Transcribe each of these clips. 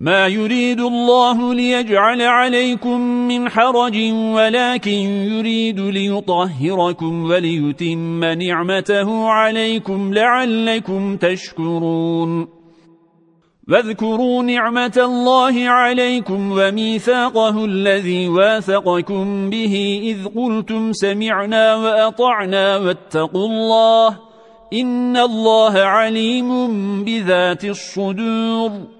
ما يريد الله ليجعل عليكم من حرج ولكن يريد ليطهركم وليتم نعمته عليكم لعلكم تشكرون. واذكروا نعمة الله عليكم وميثاقه الذي واثقكم به إذ قلتم سمعنا وأطعنا واتقوا الله إن الله عليم بذات الصدور.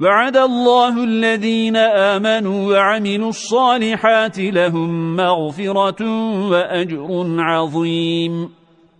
وعد الله الذين آمنوا وعملوا الصالحات لهم مغفرة وأجر عظيم.